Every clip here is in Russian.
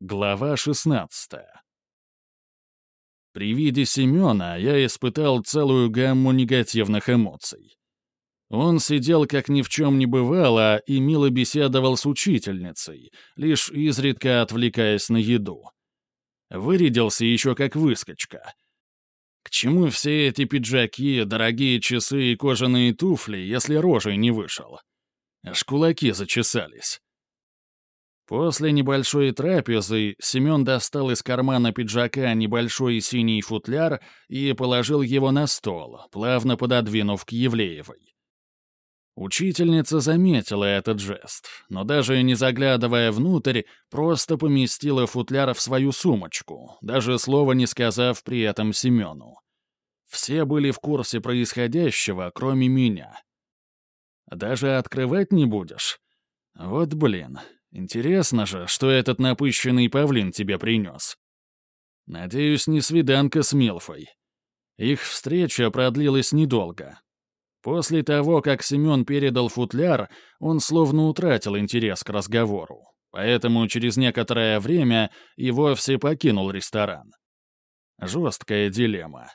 Глава 16 При виде Семена я испытал целую гамму негативных эмоций. Он сидел, как ни в чем не бывало, и мило беседовал с учительницей, лишь изредка отвлекаясь на еду. Вырядился еще как выскочка. К чему все эти пиджаки, дорогие часы и кожаные туфли, если рожей не вышел? Аж кулаки зачесались. После небольшой трапезы Семен достал из кармана пиджака небольшой синий футляр и положил его на стол, плавно пододвинув к Евлеевой. Учительница заметила этот жест, но даже не заглядывая внутрь, просто поместила футляр в свою сумочку, даже слова не сказав при этом Семену. Все были в курсе происходящего, кроме меня. Даже открывать не будешь? Вот блин, Интересно же, что этот напыщенный павлин тебе принес. Надеюсь, не свиданка с Милфой. Их встреча продлилась недолго. После того, как Семен передал футляр, он словно утратил интерес к разговору, поэтому через некоторое время и вовсе покинул ресторан. Жесткая дилемма.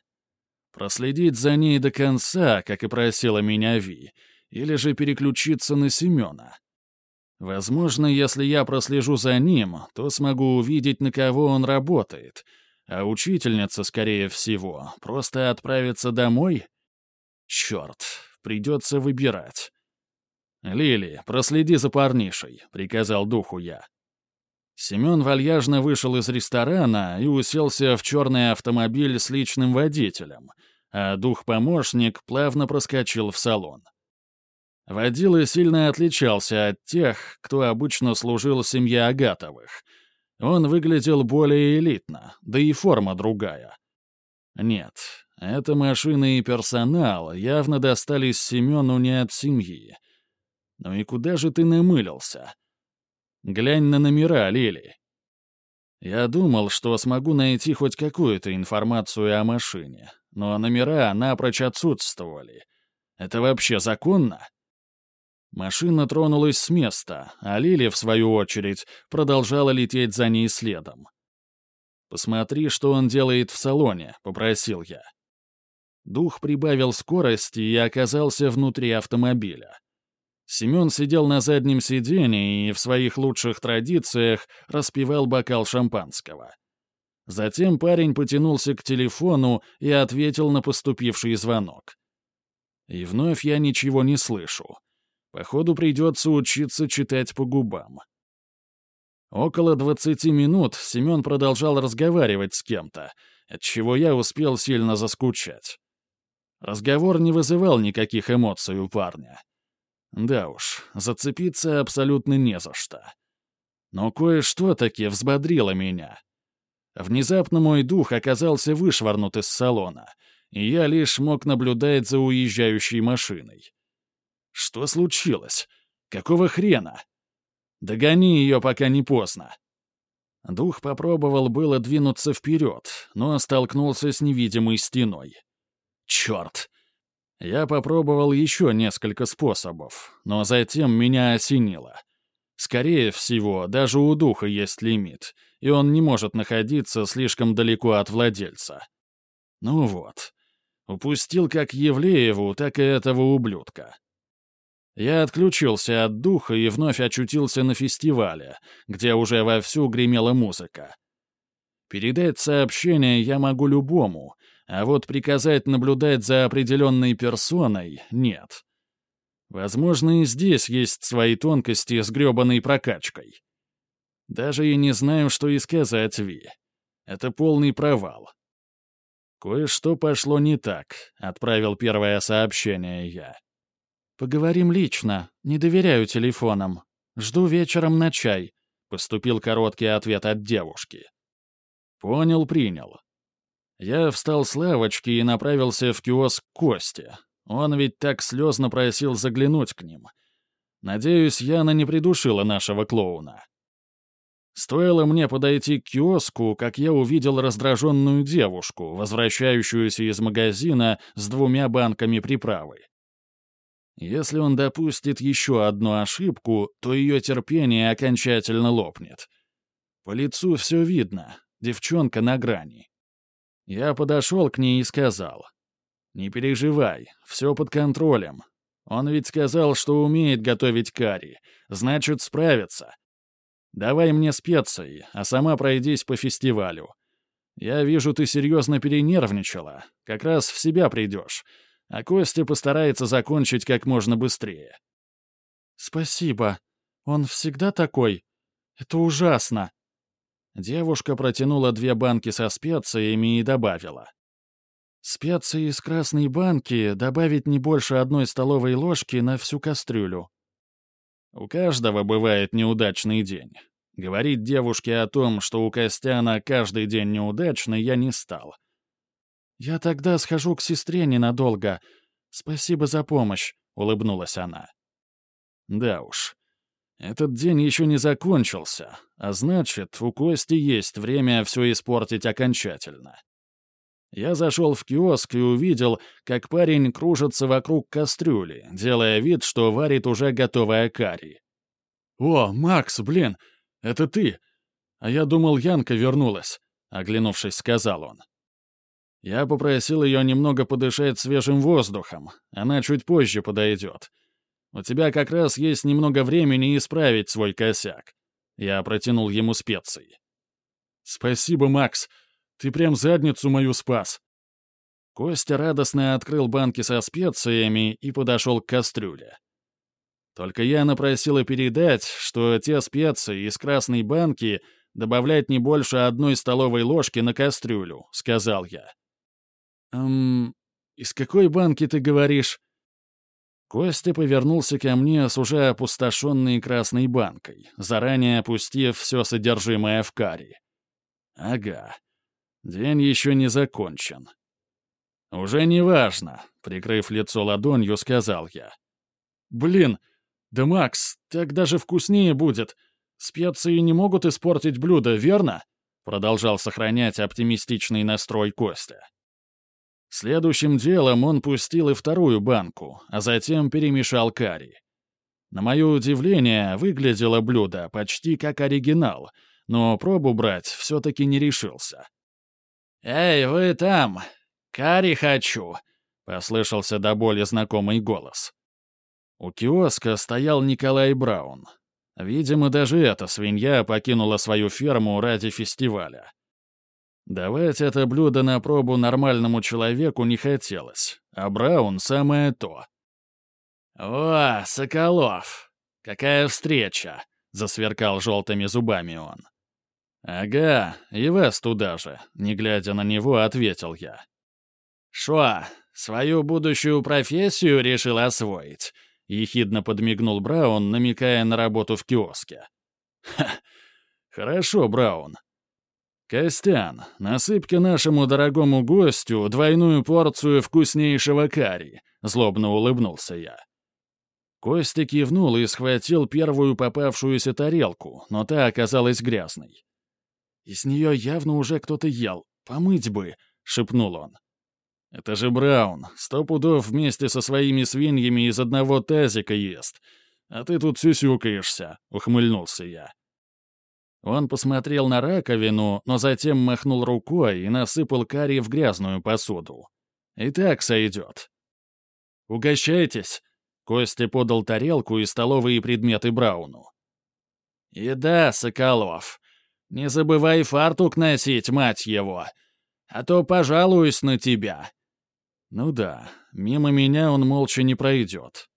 Проследить за ней до конца, как и просила меня Ви, или же переключиться на Семена. Возможно, если я прослежу за ним, то смогу увидеть, на кого он работает. А учительница, скорее всего, просто отправится домой? Черт, придется выбирать. «Лили, проследи за парнишей», — приказал духу я. Семен вальяжно вышел из ресторана и уселся в черный автомобиль с личным водителем, а дух-помощник плавно проскочил в салон. Водила сильно отличался от тех, кто обычно служил семье Агатовых. Он выглядел более элитно, да и форма другая. Нет, эта машина и персонал явно достались Семену не от семьи. Ну и куда же ты намылился? Глянь на номера, Лили. Я думал, что смогу найти хоть какую-то информацию о машине, но номера напрочь отсутствовали. Это вообще законно? Машина тронулась с места, а Лили, в свою очередь, продолжала лететь за ней следом. «Посмотри, что он делает в салоне», — попросил я. Дух прибавил скорости и оказался внутри автомобиля. Семен сидел на заднем сиденье и в своих лучших традициях распивал бокал шампанского. Затем парень потянулся к телефону и ответил на поступивший звонок. И вновь я ничего не слышу. Походу, придется учиться читать по губам. Около 20 минут Семен продолжал разговаривать с кем-то, отчего я успел сильно заскучать. Разговор не вызывал никаких эмоций у парня. Да уж, зацепиться абсолютно не за что. Но кое-что таки взбодрило меня. Внезапно мой дух оказался вышвырнут из салона, и я лишь мог наблюдать за уезжающей машиной. Что случилось? Какого хрена? Догони ее, пока не поздно. Дух попробовал было двинуться вперед, но столкнулся с невидимой стеной. Черт! Я попробовал еще несколько способов, но затем меня осенило. Скорее всего, даже у духа есть лимит, и он не может находиться слишком далеко от владельца. Ну вот. Упустил как Евлееву, так и этого ублюдка. Я отключился от духа и вновь очутился на фестивале, где уже вовсю гремела музыка. Передать сообщение я могу любому, а вот приказать наблюдать за определенной персоной — нет. Возможно, и здесь есть свои тонкости с гребаной прокачкой. Даже и не знаю, что и сказать Ви. Это полный провал. «Кое-что пошло не так», — отправил первое сообщение я. «Поговорим лично. Не доверяю телефонам. Жду вечером на чай», — поступил короткий ответ от девушки. «Понял, принял». Я встал с лавочки и направился в киоск Кости. Он ведь так слезно просил заглянуть к ним. Надеюсь, Яна не придушила нашего клоуна. Стоило мне подойти к киоску, как я увидел раздраженную девушку, возвращающуюся из магазина с двумя банками приправы. Если он допустит еще одну ошибку, то ее терпение окончательно лопнет. По лицу все видно, девчонка на грани. Я подошел к ней и сказал, «Не переживай, все под контролем. Он ведь сказал, что умеет готовить карри, значит, справится. Давай мне специи, а сама пройдись по фестивалю. Я вижу, ты серьезно перенервничала, как раз в себя придешь, а Костя постарается закончить как можно быстрее». «Спасибо. Он всегда такой? Это ужасно!» Девушка протянула две банки со специями и добавила. «Специи из красной банки добавить не больше одной столовой ложки на всю кастрюлю». У каждого бывает неудачный день. Говорить девушке о том, что у Костяна каждый день неудачный, я не стал. «Я тогда схожу к сестре ненадолго. Спасибо за помощь», — улыбнулась она. «Да уж, этот день еще не закончился, а значит, у Кости есть время все испортить окончательно. Я зашел в киоск и увидел, как парень кружится вокруг кастрюли, делая вид, что варит уже готовое карри. «О, Макс, блин, это ты! А я думал, Янка вернулась», — оглянувшись, сказал он. Я попросил ее немного подышать свежим воздухом, она чуть позже подойдет. У тебя как раз есть немного времени исправить свой косяк». Я протянул ему специи. «Спасибо, Макс. Ты прям задницу мою спас». Костя радостно открыл банки со специями и подошел к кастрюле. Только я напросила передать, что те специи из красной банки добавлять не больше одной столовой ложки на кастрюлю, сказал я. «Эм, из какой банки ты говоришь?» Костя повернулся ко мне с уже опустошенной красной банкой, заранее опустив все содержимое в карри. «Ага. День еще не закончен». «Уже не важно», — прикрыв лицо ладонью, сказал я. «Блин, да Макс, так даже вкуснее будет. Специи не могут испортить блюдо, верно?» Продолжал сохранять оптимистичный настрой Костя. Следующим делом он пустил и вторую банку, а затем перемешал карри. На мое удивление, выглядело блюдо почти как оригинал, но пробу брать все-таки не решился. «Эй, вы там! Карри хочу!» — послышался до боли знакомый голос. У киоска стоял Николай Браун. Видимо, даже эта свинья покинула свою ферму ради фестиваля. Давать это блюдо на пробу нормальному человеку не хотелось, а Браун — самое то. «О, Соколов! Какая встреча!» — засверкал желтыми зубами он. «Ага, и вас туда же», — не глядя на него, ответил я. «Шо, свою будущую профессию решил освоить?» — ехидно подмигнул Браун, намекая на работу в киоске. «Ха, хорошо, Браун. «Костян, насыпь-ка нашему дорогому гостю двойную порцию вкуснейшего карри», — злобно улыбнулся я. Костя кивнул и схватил первую попавшуюся тарелку, но та оказалась грязной. «Из нее явно уже кто-то ел. Помыть бы», — шепнул он. «Это же Браун, сто пудов вместе со своими свиньями из одного тазика ест. А ты тут сюсюкаешься», — ухмыльнулся я. Он посмотрел на раковину, но затем махнул рукой и насыпал карри в грязную посуду. «И так сойдет». «Угощайтесь!» — Костя подал тарелку и столовые предметы Брауну. «Еда, Соколов. Не забывай фартук носить, мать его, а то пожалуюсь на тебя». «Ну да, мимо меня он молча не пройдет.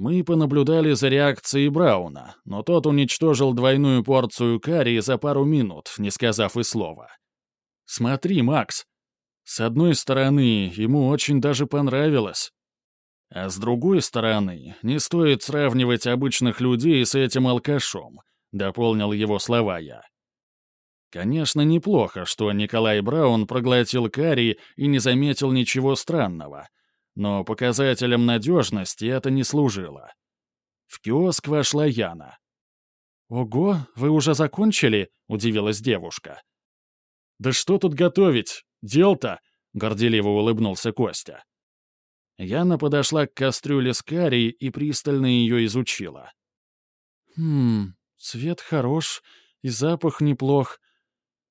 Мы понаблюдали за реакцией Брауна, но тот уничтожил двойную порцию карри за пару минут, не сказав и слова. «Смотри, Макс. С одной стороны, ему очень даже понравилось. А с другой стороны, не стоит сравнивать обычных людей с этим алкашом», — дополнил его слова я. Конечно, неплохо, что Николай Браун проглотил карри и не заметил ничего странного — но показателем надежности это не служило. В киоск вошла Яна. «Ого, вы уже закончили?» — удивилась девушка. «Да что тут готовить? Дел-то!» — горделиво улыбнулся Костя. Яна подошла к кастрюле с карри и пристально ее изучила. «Хм, цвет хорош, И запах неплох.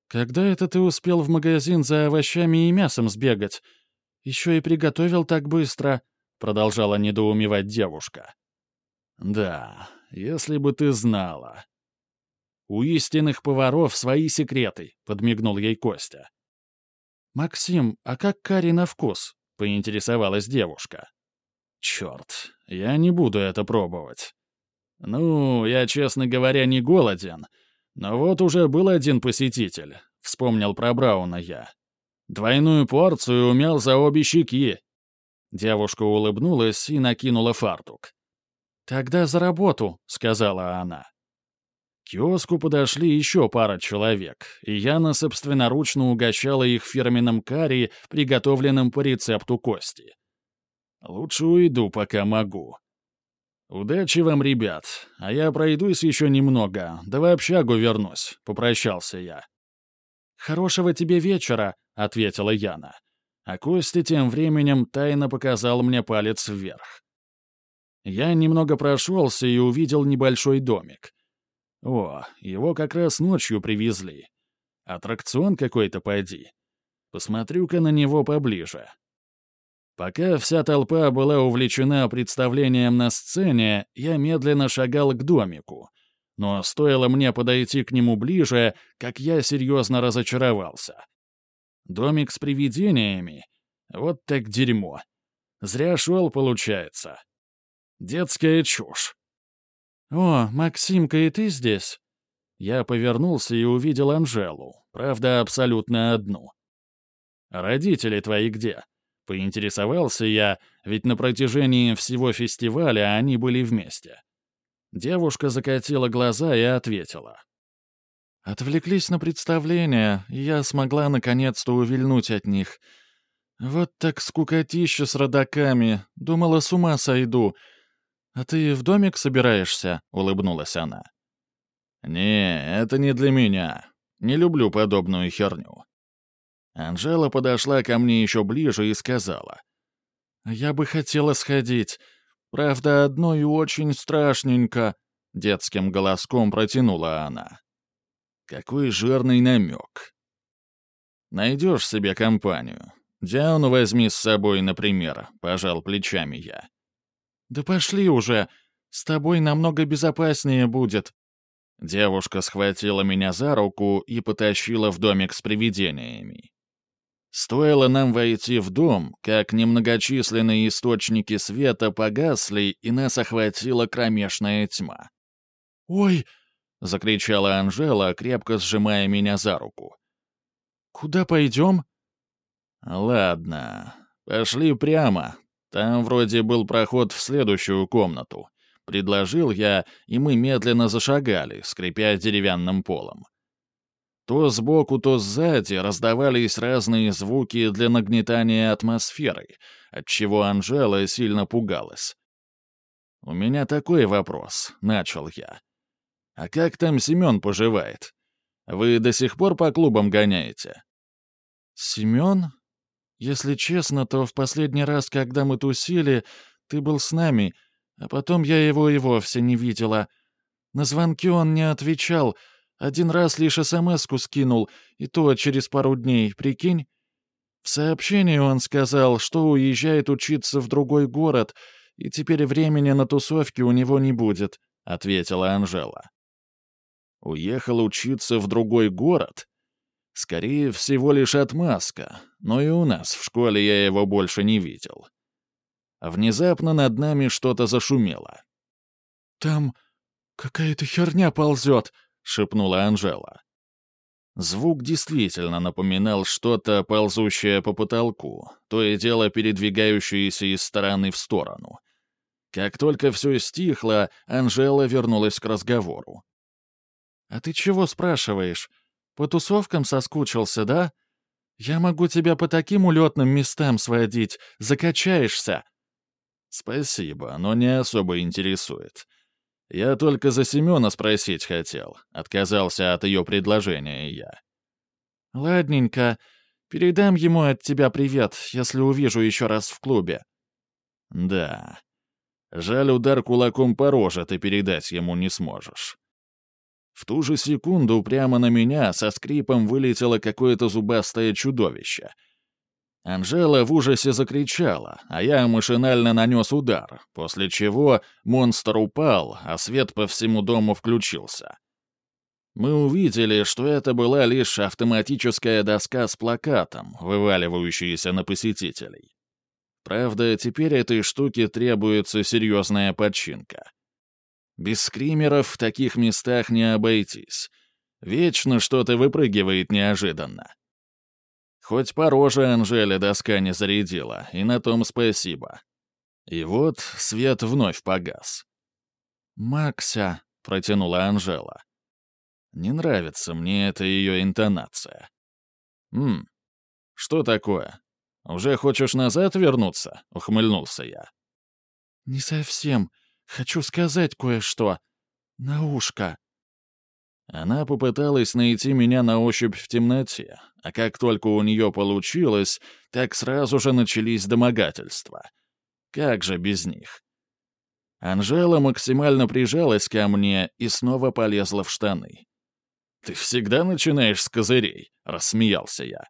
Когда это ты успел в магазин за овощами и мясом сбегать? Еще и приготовил так быстро», — продолжала недоумевать девушка. «Да, если бы ты знала». «У истинных поваров свои секреты», — подмигнул ей Костя. «Максим, а как карри на вкус?» — поинтересовалась девушка. «Черт, я не буду это пробовать. Ну, я, честно говоря, не голоден, но вот уже был один посетитель, вспомнил про Брауна я. Двойную порцию умел за обе щеки». Девушка улыбнулась и накинула фартук. «Тогда за работу», — сказала она. К киоску подошли еще пара человек, и Яна собственноручно угощала их фирменным карри, приготовленным по рецепту Кости. Лучше уйду, пока могу. «Удачи вам, ребят, а я пройдусь еще немного, да в общагу вернусь», — попрощался я. «Хорошего тебе вечера», — ответила Яна. А Костя тем временем тайно показал мне палец вверх. Я немного прошелся и увидел небольшой домик. О, его как раз ночью привезли. Аттракцион какой-то пойди. Посмотрю-ка на него поближе. Пока вся толпа была увлечена представлением на сцене, я медленно шагал к домику. Но стоило мне подойти к нему ближе, как я серьезно разочаровался. Домик с привидениями? Вот так дерьмо. Зря шел, получается. Детская чушь. «О, Максимка, и ты здесь?» Я повернулся и увидел Анжелу, правда, абсолютно одну. «Родители твои где?» — поинтересовался я, ведь на протяжении всего фестиваля они были вместе. Девушка закатила глаза и ответила. «Отвлеклись на представление, и я смогла наконец-то увильнуть от них. Вот так скукотища с родаками, думала, с ума сойду, «А ты в домик собираешься?» — улыбнулась она. «Не, это не для меня. Не люблю подобную херню». Анжела подошла ко мне еще ближе и сказала. «Я бы хотела сходить. Правда, одно и очень страшненько», — детским голоском протянула она. «Какой жирный намек. Найдешь себе компанию. Диану возьми с собой, например», — пожал плечами я. «Да пошли уже! С тобой намного безопаснее будет!» Девушка схватила меня за руку и потащила в домик с привидениями. Стоило нам войти в дом, как немногочисленные источники света погасли, и нас охватила кромешная тьма. «Ой!» — закричала Анжела, крепко сжимая меня за руку. «Куда пойдем?» «Ладно, пошли прямо, там вроде был проход в следующую комнату. Предложил я, и мы медленно зашагали, скрипя деревянным полом. То сбоку, то сзади раздавались разные звуки для нагнетания атмосферы, отчего Анжела сильно пугалась. «У меня такой вопрос», — начал я. «А как там Семен поживает? Вы до сих пор по клубам гоняете?» «Семен?» Если честно, то в последний раз, когда мы тусили, ты был с нами, а потом я его и вовсе не видела. На звонки он не отвечал, один раз лишь СМС-ку скинул, и то через пару дней, прикинь? В сообщении он сказал, что уезжает учиться в другой город, и теперь времени на тусовки у него не будет», — ответила Анжела. «Уехал учиться в другой город?» Скорее всего, лишь отмазка, но и у нас в школе я его больше не видел. Внезапно над нами что-то зашумело. «Там какая-то херня ползет», — шепнула Анжела. Звук действительно напоминал что-то, ползущее по потолку, то и дело передвигающееся из стороны в сторону. Как только все стихло, Анжела вернулась к разговору. «А ты чего спрашиваешь? По тусовкам соскучился, да? Я могу тебя по таким улетным местам сводить, закачаешься». «Спасибо, но не особо интересует. Я только за Семена спросить хотел», — отказался от ее предложения я. «Ладненько, передам ему от тебя привет, если увижу еще раз в клубе». «Да. Жаль, удар кулаком по роже ты передать ему не сможешь. В ту же секунду прямо на меня со скрипом вылетело какое-то зубастое чудовище. Анжела в ужасе закричала, а я машинально нанес удар, после чего монстр упал, а свет по всему дому включился. Мы увидели, что это была лишь автоматическая доска с плакатом, вываливающаяся на посетителей. Правда, теперь этой штуке требуется серьезная подчинка. Без скримеров в таких местах не обойтись. Вечно что-то выпрыгивает неожиданно. Хоть по роже Анжеле доска не зарядила, и на том спасибо. И вот свет вновь погас. «Макся», — протянула Анжела. Не нравится мне эта ее интонация. «Ммм, что такое? Уже хочешь назад вернуться?» — ухмыльнулся я. «Не совсем. Хочу сказать кое-что. На ушко». Она попыталась найти меня на ощупь в темноте, а как только у нее получилось, так сразу же начались домогательства. Как же без них? Анжела максимально прижалась ко мне и снова полезла в штаны. «Ты всегда начинаешь с козырей», — рассмеялся я.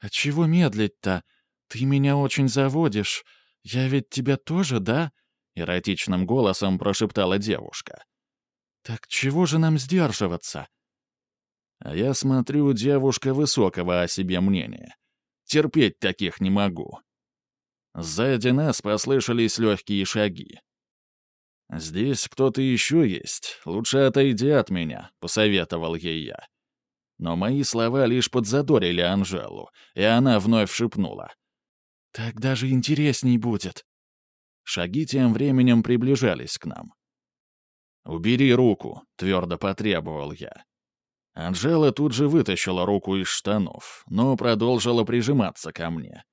«А чего медлить-то? Ты меня очень заводишь. Я ведь тебя тоже, да?» — эротичным голосом прошептала девушка. «Так чего же нам сдерживаться?» А я смотрю, девушка высокого о себе мнения. Терпеть таких не могу. Сзади нас послышались легкие шаги. «Здесь кто-то еще есть. Лучше отойди от меня», — посоветовал ей я. Но мои слова лишь подзадорили Анжелу, и она вновь шепнула. «Так даже интересней будет». Шаги тем временем приближались к нам. «Убери руку», — твердо потребовал я. Анжела тут же вытащила руку из штанов, но продолжила прижиматься ко мне.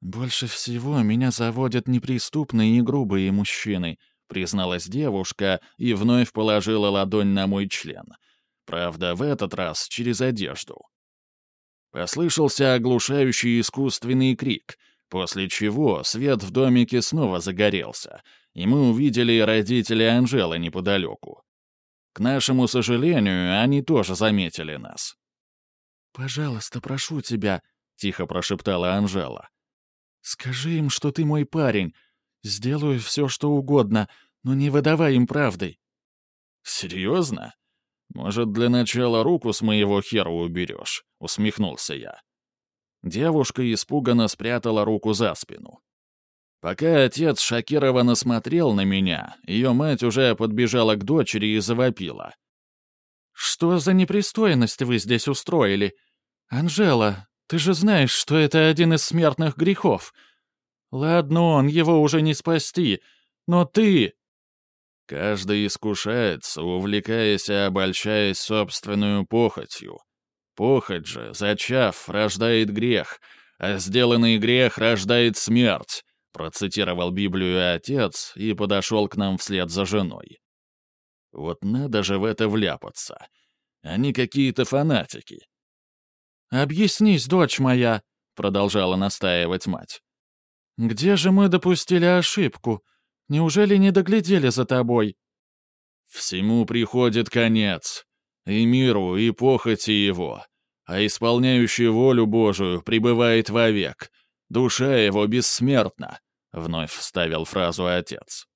«Больше всего меня заводят неприступные и грубые мужчины», призналась девушка и вновь положила ладонь на мой член. Правда, в этот раз через одежду. Послышался оглушающий искусственный крик, после чего свет в домике снова загорелся, и мы увидели родителей Анжелы неподалеку. К нашему сожалению, они тоже заметили нас. «Пожалуйста, прошу тебя», — тихо прошептала Анжела. «Скажи им, что ты мой парень. Сделаю все, что угодно, но не выдавай им правды». «Серьезно? Может, для начала руку с моего хера уберешь?» — усмехнулся я. Девушка испуганно спрятала руку за спину. Пока отец шокированно смотрел на меня, ее мать уже подбежала к дочери и завопила. «Что за непристойность вы здесь устроили? Анжела, ты же знаешь, что это один из смертных грехов. Ладно, он, его уже не спасти, но ты...» Каждый искушается, увлекаясь и обольщаясь собственную похотью. Похоть же, зачав, рождает грех, а сделанный грех рождает смерть, процитировал Библию отец и подошел к нам вслед за женой. Вот надо же в это вляпаться. Они какие-то фанатики. «Объяснись, дочь моя», — продолжала настаивать мать. «Где же мы допустили ошибку? Неужели не доглядели за тобой?» «Всему приходит конец. И миру, и похоти его. А исполняющий волю Божию пребывает вовек. Душа его бессмертна», — вновь вставил фразу отец.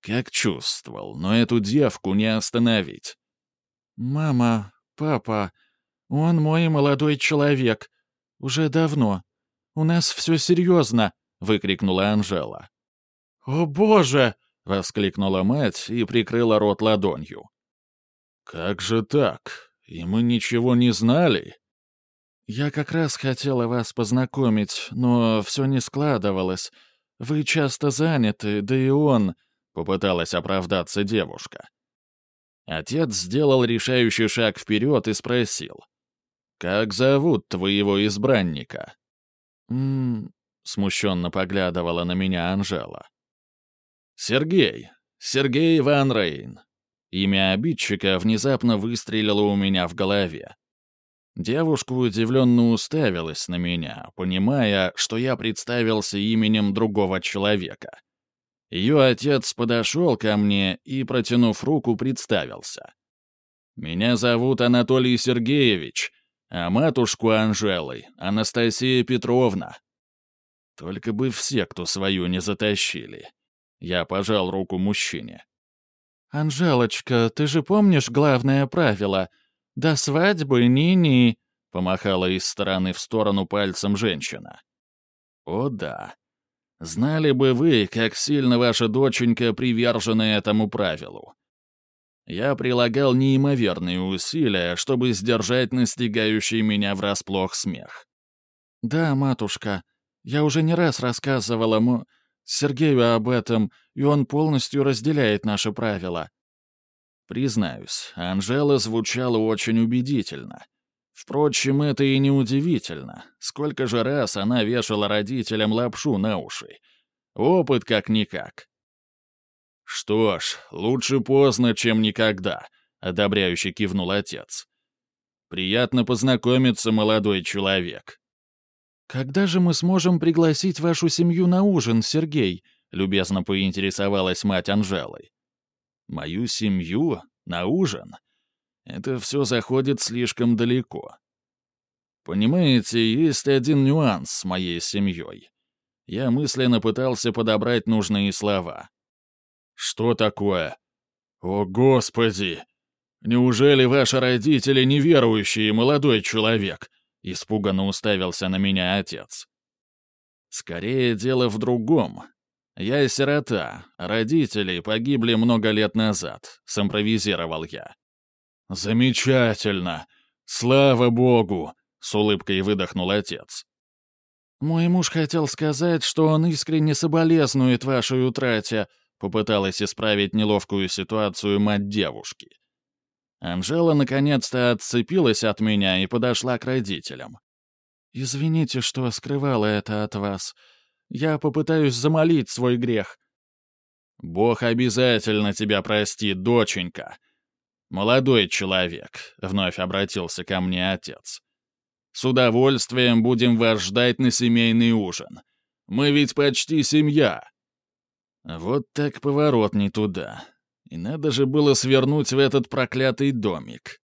Как чувствовал, но эту девку не остановить. «Мама, папа, он мой молодой человек. Уже давно. У нас все серьезно», — выкрикнула Анжела. «О, Боже!» — воскликнула мать и прикрыла рот ладонью. «Как же так? И мы ничего не знали?» «Я как раз хотела вас познакомить, но все не складывалось. Вы часто заняты, да и он...» — попыталась оправдаться девушка. Отец сделал решающий шаг вперед и спросил. «Как зовут твоего избранника?» «М-м...» смущенно поглядывала на меня Анжела. «Сергей. Сергей Ван Рейн». Имя обидчика внезапно выстрелило у меня в голове. Девушка удивленно уставилась на меня, понимая, что я представился именем другого человека. Ее отец подошел ко мне и, протянув руку, представился. «Меня зовут Анатолий Сергеевич, а матушку Анжелы — Анастасия Петровна». Только бы все, кто свою не затащили. Я пожал руку мужчине. «Анжелочка, ты же помнишь главное правило? До свадьбы ни-ни», — помахала из стороны в сторону пальцем женщина. «О да. Знали бы вы, как сильно ваша доченька привержена этому правилу. Я прилагал неимоверные усилия, чтобы сдержать настигающий меня врасплох смех. «Да, матушка, я уже не раз рассказывала ему, Сергею об этом, и он полностью разделяет наши правила». Признаюсь, Анжела звучала очень убедительно. Впрочем, это и не удивительно. Сколько же раз она вешала родителям лапшу на уши. Опыт как-никак. «Что ж, лучше поздно, чем никогда», — одобряюще кивнул отец. «Приятно познакомиться, молодой человек». «Когда же мы сможем пригласить вашу семью на ужин, Сергей?» — любезно поинтересовалась мать Анжелы. «Мою семью? На ужин? Это все заходит слишком далеко. Понимаете, есть один нюанс с моей семьей. Я мысленно пытался подобрать нужные слова. Что такое? О, Господи! Неужели ваши родители неверующие, молодой человек? Испуганно уставился на меня отец. Скорее дело в другом. Я сирота, родители погибли много лет назад, симпровизировал я. «Замечательно! Слава Богу!» — с улыбкой выдохнул отец. «Мой муж хотел сказать, что он искренне соболезнует вашей утрате», — попыталась исправить неловкую ситуацию мать девушки. Анжела наконец-то отцепилась от меня и подошла к родителям. «Извините, что скрывала это от вас. Я попытаюсь замолить свой грех». «Бог обязательно тебя простит, доченька», «Молодой человек», — вновь обратился ко мне отец. «С удовольствием будем вас ждать на семейный ужин. Мы ведь почти семья». Вот так поворот не туда. И надо же было свернуть в этот проклятый домик.